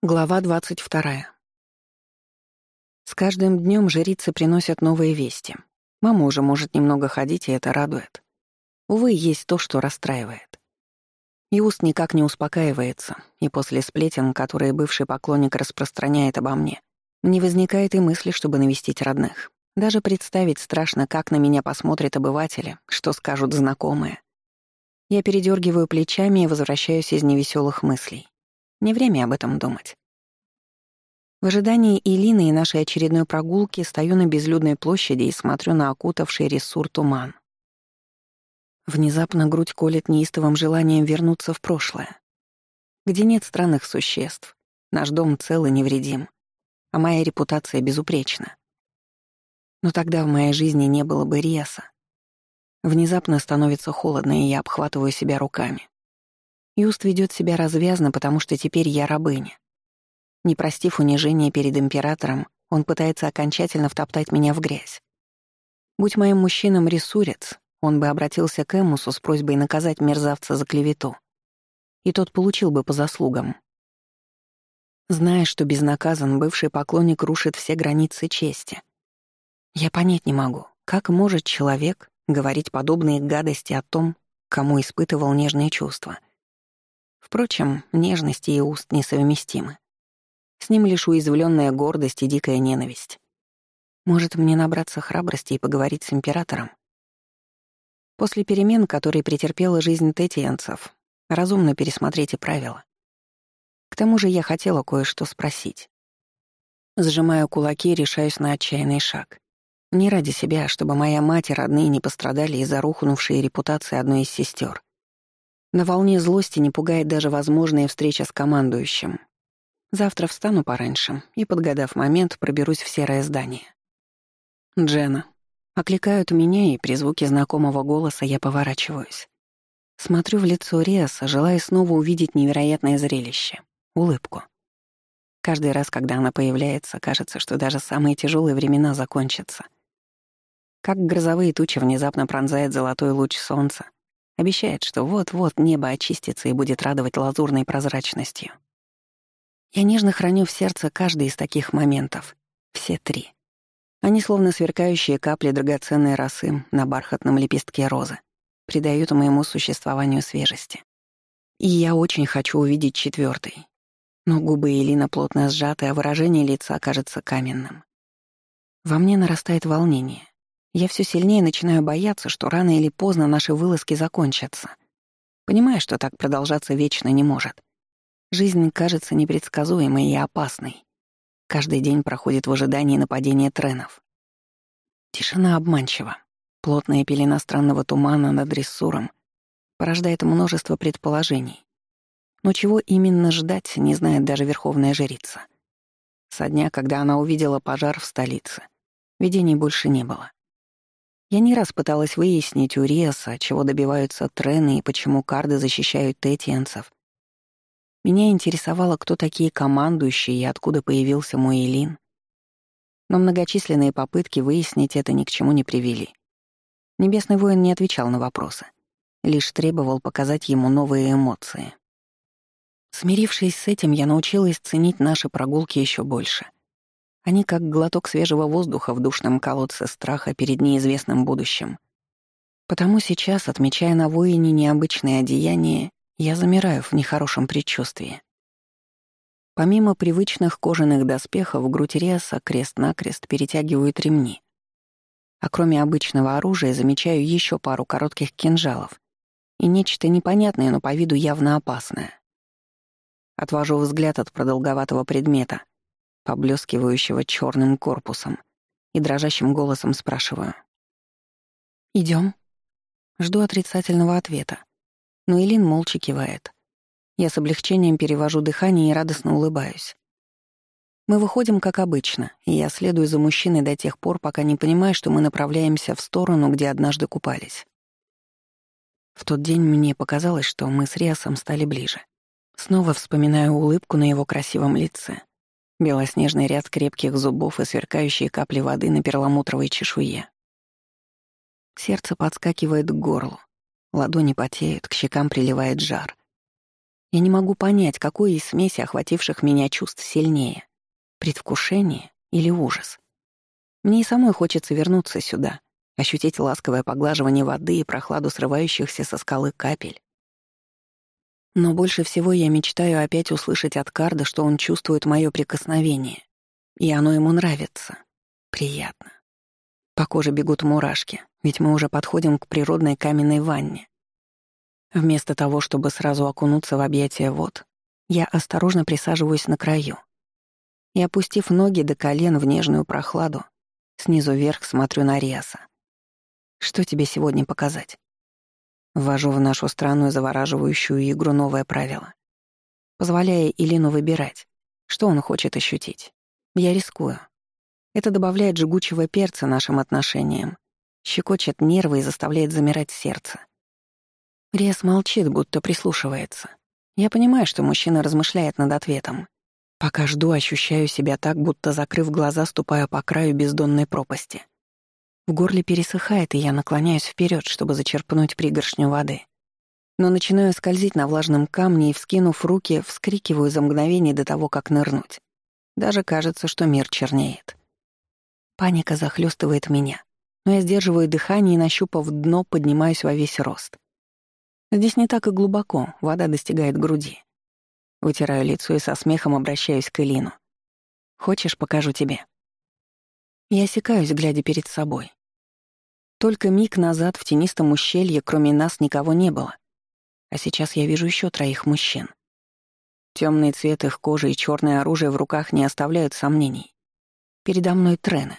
Глава 22. С каждым днем жрицы приносят новые вести. Мама уже может немного ходить, и это радует. Увы, есть то, что расстраивает. Иуст никак не успокаивается, и после сплетен, которые бывший поклонник распространяет обо мне, не возникает и мысли, чтобы навестить родных. Даже представить страшно, как на меня посмотрят обыватели, что скажут знакомые. Я передергиваю плечами и возвращаюсь из невеселых мыслей. Не время об этом думать. В ожидании Илины и нашей очередной прогулки стою на безлюдной площади и смотрю на окутавший ресур туман. Внезапно грудь колет неистовым желанием вернуться в прошлое, где нет странных существ, наш дом цел и невредим, а моя репутация безупречна. Но тогда в моей жизни не было бы Риаса. Внезапно становится холодно, и я обхватываю себя руками. Юст ведет себя развязно, потому что теперь я рабыня. Не простив унижения перед императором, он пытается окончательно втоптать меня в грязь. Будь моим мужчином ресурец, он бы обратился к Эмусу с просьбой наказать мерзавца за клевету. И тот получил бы по заслугам. Зная, что безнаказан, бывший поклонник рушит все границы чести. Я понять не могу, как может человек говорить подобные гадости о том, кому испытывал нежные чувства — Впрочем, нежности и уст несовместимы. С ним лишь уязвленная гордость и дикая ненависть. Может, мне набраться храбрости и поговорить с императором? После перемен, которые претерпела жизнь тетиенцев, разумно пересмотреть и правила. К тому же я хотела кое-что спросить. Сжимаю кулаки решаюсь на отчаянный шаг. Не ради себя, а чтобы моя мать и родные не пострадали из-за рухнувшей репутации одной из сестер. На волне злости не пугает даже возможная встреча с командующим. Завтра встану пораньше и, подгадав момент, проберусь в серое здание. «Джена». Окликают меня, и при звуке знакомого голоса я поворачиваюсь. Смотрю в лицо Риаса, желая снова увидеть невероятное зрелище — улыбку. Каждый раз, когда она появляется, кажется, что даже самые тяжелые времена закончатся. Как грозовые тучи внезапно пронзает золотой луч солнца, Обещает, что вот-вот небо очистится и будет радовать лазурной прозрачностью. Я нежно храню в сердце каждый из таких моментов. Все три. Они словно сверкающие капли драгоценной росы на бархатном лепестке розы, придают моему существованию свежести. И я очень хочу увидеть четвертый. Но губы Элина плотно сжаты, а выражение лица кажется каменным. Во мне нарастает волнение. Я все сильнее начинаю бояться, что рано или поздно наши вылазки закончатся. Понимаю, что так продолжаться вечно не может. Жизнь кажется непредсказуемой и опасной. Каждый день проходит в ожидании нападения тренов. Тишина обманчива. Плотная пелена странного тумана над рессуром порождает множество предположений. Но чего именно ждать, не знает даже верховная жрица. Со дня, когда она увидела пожар в столице, видений больше не было. Я не раз пыталась выяснить у Риаса, чего добиваются трены и почему карды защищают тетиенцев. Меня интересовало, кто такие командующие и откуда появился мой Элин. Но многочисленные попытки выяснить это ни к чему не привели. Небесный воин не отвечал на вопросы, лишь требовал показать ему новые эмоции. Смирившись с этим, я научилась ценить наши прогулки еще больше — они как глоток свежего воздуха в душном колодце страха перед неизвестным будущим. Потому сейчас, отмечая на воине необычные одеяния, я замираю в нехорошем предчувствии. Помимо привычных кожаных доспехов, грудь Риаса крест-накрест перетягивают ремни. А кроме обычного оружия замечаю еще пару коротких кинжалов и нечто непонятное, но по виду явно опасное. Отвожу взгляд от продолговатого предмета, поблескивающего черным корпусом, и дрожащим голосом спрашиваю. Идем. Жду отрицательного ответа. Но Элин молча кивает. Я с облегчением перевожу дыхание и радостно улыбаюсь. Мы выходим, как обычно, и я следую за мужчиной до тех пор, пока не понимаю, что мы направляемся в сторону, где однажды купались. В тот день мне показалось, что мы с Риасом стали ближе. Снова вспоминаю улыбку на его красивом лице, Белоснежный ряд крепких зубов и сверкающие капли воды на перламутровой чешуе. Сердце подскакивает к горлу. Ладони потеют, к щекам приливает жар. Я не могу понять, какой из смеси охвативших меня чувств сильнее — предвкушение или ужас. Мне и самой хочется вернуться сюда, ощутить ласковое поглаживание воды и прохладу срывающихся со скалы капель. Но больше всего я мечтаю опять услышать от Карда, что он чувствует мое прикосновение. И оно ему нравится. Приятно. По коже бегут мурашки, ведь мы уже подходим к природной каменной ванне. Вместо того, чтобы сразу окунуться в объятия вод, я осторожно присаживаюсь на краю. И, опустив ноги до колен в нежную прохладу, снизу вверх смотрю на Риаса. Что тебе сегодня показать? Ввожу в нашу странную завораживающую игру новое правило. Позволяя Илину выбирать, что он хочет ощутить. Я рискую. Это добавляет жгучего перца нашим отношениям, щекочет нервы и заставляет замирать сердце. Риас молчит, будто прислушивается. Я понимаю, что мужчина размышляет над ответом. Пока жду, ощущаю себя так, будто, закрыв глаза, ступаю по краю бездонной пропасти. В горле пересыхает, и я наклоняюсь вперед, чтобы зачерпнуть пригоршню воды. Но начинаю скользить на влажном камне и, вскинув руки, вскрикиваю за мгновение до того, как нырнуть. Даже кажется, что мир чернеет. Паника захлестывает меня, но я сдерживаю дыхание и, нащупав дно, поднимаюсь во весь рост. Здесь не так и глубоко, вода достигает груди. Вытираю лицо и со смехом обращаюсь к Элину. «Хочешь, покажу тебе?» Я осекаюсь, глядя перед собой. Только миг назад в тенистом ущелье кроме нас никого не было. А сейчас я вижу еще троих мужчин. Темный цвет их кожи и черное оружие в руках не оставляют сомнений. Передо мной трены.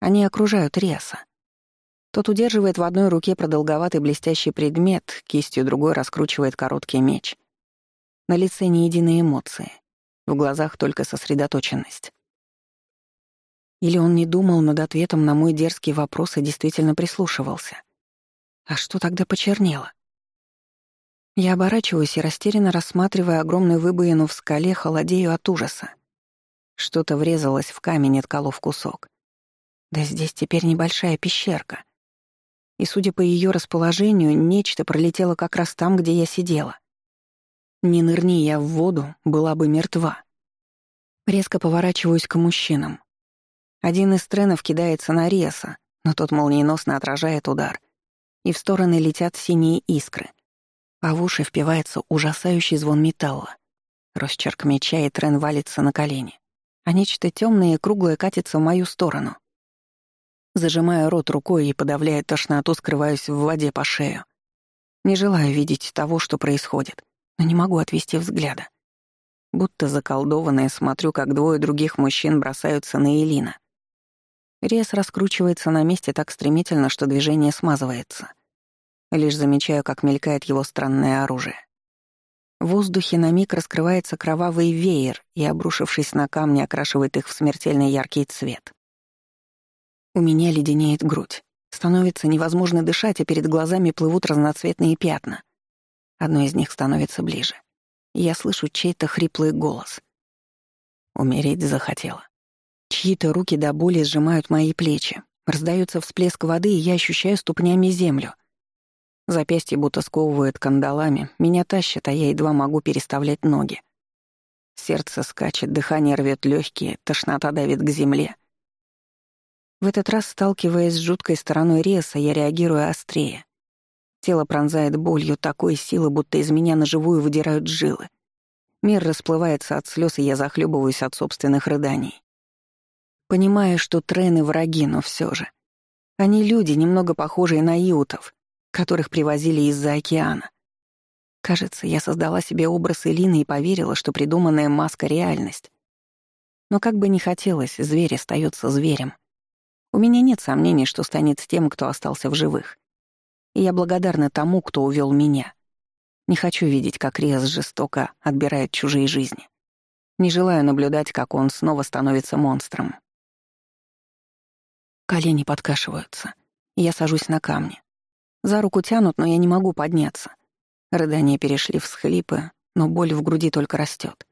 Они окружают Реса. Тот удерживает в одной руке продолговатый блестящий предмет, кистью другой раскручивает короткий меч. На лице ни единой эмоции, в глазах только сосредоточенность. Или он не думал над ответом на мой дерзкий вопрос и действительно прислушивался. А что тогда почернело? Я оборачиваюсь и, растерянно рассматривая огромную выбоину в скале, холодею от ужаса. Что-то врезалось в камень, отколов кусок. Да здесь теперь небольшая пещерка. И, судя по ее расположению, нечто пролетело как раз там, где я сидела. Не нырни я в воду, была бы мертва. Резко поворачиваюсь к мужчинам. Один из тренов кидается на Реса, но тот молниеносно отражает удар, и в стороны летят синие искры. А в уши впивается ужасающий звон металла. Росчерк меча, и Трен валится на колени. А нечто темное и круглое катится в мою сторону. Зажимая рот рукой и подавляя тошноту, скрываюсь в воде по шею. Не желаю видеть того, что происходит, но не могу отвести взгляда. Будто заколдованная смотрю, как двое других мужчин бросаются на Элина. Рез раскручивается на месте так стремительно, что движение смазывается. Лишь замечаю, как мелькает его странное оружие. В воздухе на миг раскрывается кровавый веер и, обрушившись на камни, окрашивает их в смертельно яркий цвет. У меня леденеет грудь. Становится невозможно дышать, а перед глазами плывут разноцветные пятна. Одно из них становится ближе. я слышу чей-то хриплый голос. Умереть захотела. Чьи-то руки до боли сжимают мои плечи. Раздается всплеск воды, и я ощущаю ступнями землю. Запястье будто сковывает кандалами, меня тащат, а я едва могу переставлять ноги. Сердце скачет, дыхание рвет легкие, тошнота давит к земле. В этот раз, сталкиваясь с жуткой стороной реса, я реагирую острее. Тело пронзает болью такой силы, будто из меня на живую выдирают жилы. Мир расплывается от слез, и я захлебываюсь от собственных рыданий. Понимая, что трены враги, но все же. Они люди, немного похожие на иутов, которых привозили из-за океана. Кажется, я создала себе образ Элины и поверила, что придуманная маска — реальность. Но как бы ни хотелось, зверь остается зверем. У меня нет сомнений, что станет тем, кто остался в живых. И я благодарна тому, кто увел меня. Не хочу видеть, как Риас жестоко отбирает чужие жизни. Не желаю наблюдать, как он снова становится монстром. Колени подкашиваются. Я сажусь на камни. За руку тянут, но я не могу подняться. Рыдания перешли в схлипы, но боль в груди только растет.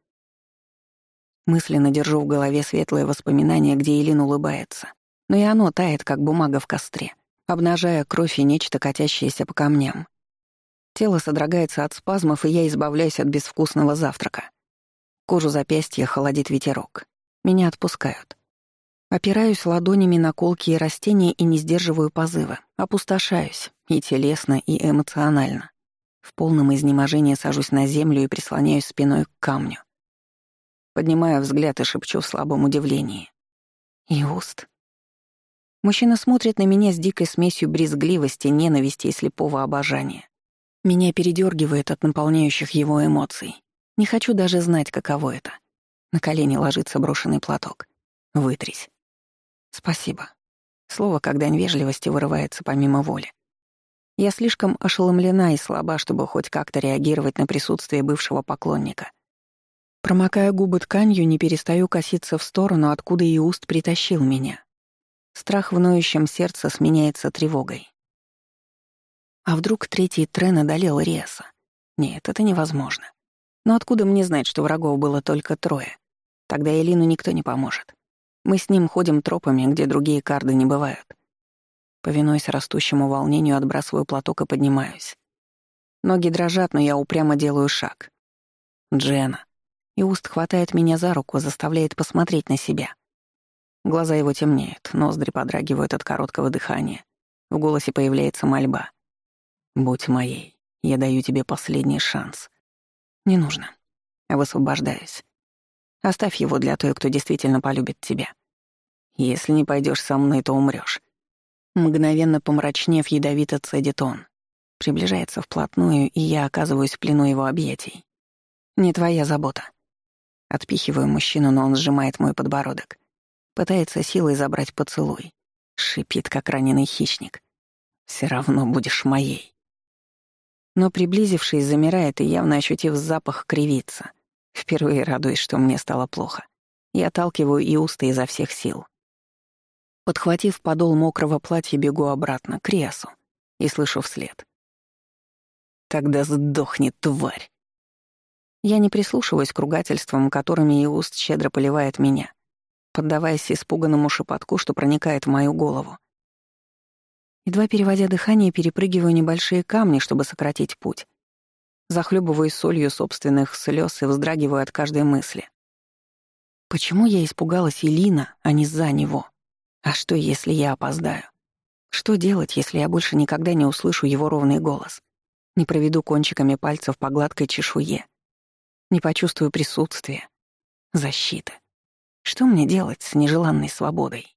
Мысленно держу в голове светлое воспоминание, где Елин улыбается. Но и оно тает, как бумага в костре, обнажая кровь и нечто, катящееся по камням. Тело содрогается от спазмов, и я избавляюсь от безвкусного завтрака. Кожу запястья холодит ветерок. Меня отпускают. Опираюсь ладонями на колки и растения и не сдерживаю позыва. Опустошаюсь и телесно, и эмоционально. В полном изнеможении сажусь на землю и прислоняюсь спиной к камню. Поднимаю взгляд и шепчу в слабом удивлении. «Иуст?» Мужчина смотрит на меня с дикой смесью брезгливости, ненависти и слепого обожания. Меня передергивает от наполняющих его эмоций. Не хочу даже знать, каково это. На колени ложится брошенный платок. Вытрись. Спасибо. Слово, когда вежливости вырывается помимо воли. Я слишком ошеломлена и слаба, чтобы хоть как-то реагировать на присутствие бывшего поклонника. Промокая губы тканью, не перестаю коситься в сторону, откуда и уст притащил меня. Страх в ноющем сердце сменяется тревогой. А вдруг третий трен одолел Риаса? Нет, это невозможно. Но откуда мне знать, что врагов было только трое? Тогда Элину никто не поможет. Мы с ним ходим тропами, где другие карды не бывают. Повинуясь растущему волнению, отбрасываю платок и поднимаюсь. Ноги дрожат, но я упрямо делаю шаг. Джена. И уст хватает меня за руку, заставляет посмотреть на себя. Глаза его темнеют, ноздри подрагивают от короткого дыхания. В голосе появляется мольба. «Будь моей, я даю тебе последний шанс». «Не нужно». Высвобождаюсь. Оставь его для той, кто действительно полюбит тебя. Если не пойдешь со мной, то умрешь. Мгновенно помрачнев, ядовито цедит он. Приближается вплотную, и я оказываюсь в плену его объятий. Не твоя забота. Отпихиваю мужчину, но он сжимает мой подбородок. Пытается силой забрать поцелуй. Шипит, как раненый хищник. Все равно будешь моей. Но приблизившись, замирает и, явно ощутив запах, кривится — Впервые радуюсь, что мне стало плохо. Я отталкиваю и уста изо всех сил. Подхватив подол мокрого платья, бегу обратно, к Риасу, и слышу вслед. «Тогда сдохнет, тварь!» Я не прислушиваюсь к ругательствам, которыми Иуст щедро поливает меня, поддаваясь испуганному шепотку, что проникает в мою голову. Едва переводя дыхание, перепрыгиваю небольшие камни, чтобы сократить путь, захлебываясь солью собственных слез и вздрагиваю от каждой мысли. Почему я испугалась Илина, а не за него? А что, если я опоздаю? Что делать, если я больше никогда не услышу его ровный голос? Не проведу кончиками пальцев по гладкой чешуе? Не почувствую присутствия? Защиты? Что мне делать с нежеланной свободой?